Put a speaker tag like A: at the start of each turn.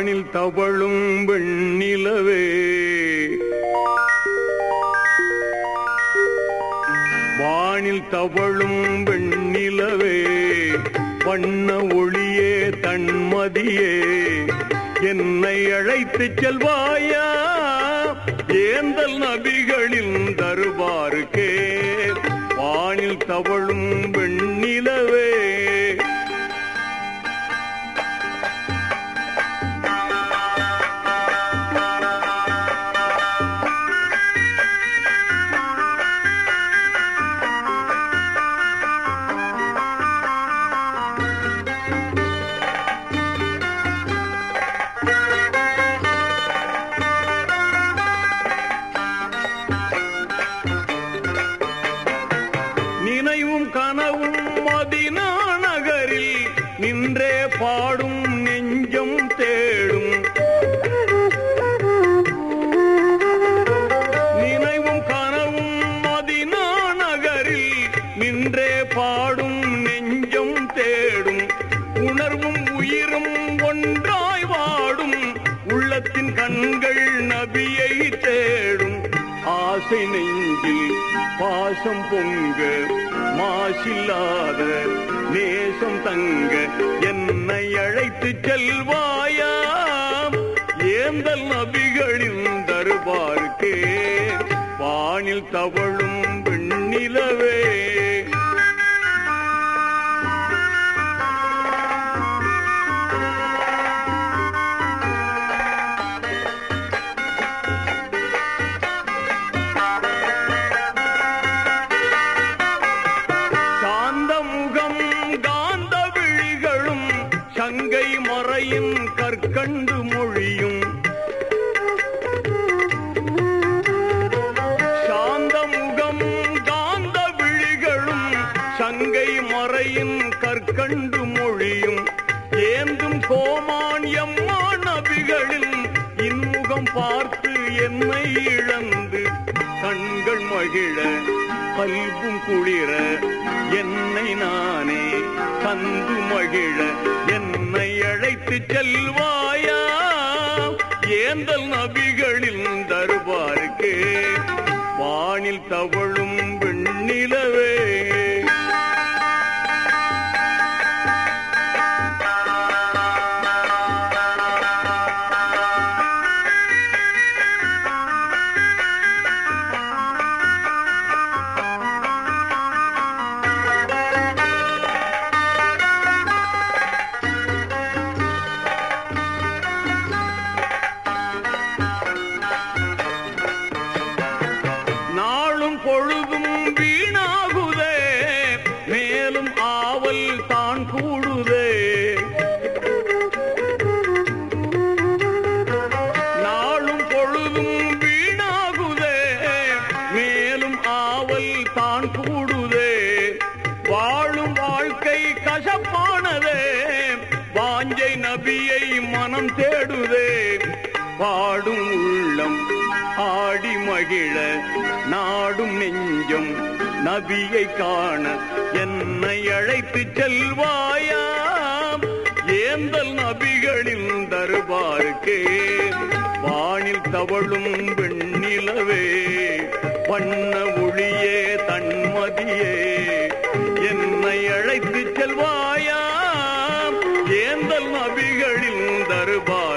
A: வானில் தவழும் வெண்ணிலவே. வானில் தவழும் வெண்ணிலவே வண்ண ஒளியே தன்மதியே. என்னை அழைத்து செல்வாயா? ஏந்தல் நபிகளின் தருவாருக்கே. வானில் தவழும் நினைவும் கனவும் மதினா ஆசை நெஞ்சில் பாசம் பொங்க மாசில்லாத நேசம் தங்க என்னை அழைத்து செல்வாயா ஏந்தல் நபிகளின் தருபாருக்கே வானில் தவழும் பெண்ணிலவே மறையின் கற்கண்டு மொழியும். சாந்த முகம் காந்த விழிகளும் சங்கை மறையின் கற்கண்டு மொழியும். ஏந்தும் கோமான் எம்மா நபிகளின் இன்முகம் பார்த்து என்னை இழந்து கண்கள் மகிழ பல்பும் குளிர என் அழைத்து செல்வாயா? ஏந்தல் நபிகளின் தருவாருக்கு வானில் தவழும் ஆவல் தான் கூடுதே. நாளும் பொழுதும் வீணாகுதே. மேலும் ஆவல் தான் கூடுதே. வாழும் வாழ்க்கை கசப்பானதே. வாஞ்சை நபியை மனம் தேடுதே. பாடும் உள்ளம் ஆடி மகிழ நாடும் நெஞ்சம் நபியை காண என்னை அழைத்து செல்வாயாம். ஏந்தல் நபிகளின் தருபாருக்கே வானில் தவழும் வெண்ணிலவே வண்ண ஒளியே தன்மதியே. என்னை அழைத்து செல்வாயாம். ஏந்தல் நபிகளின் தருபார்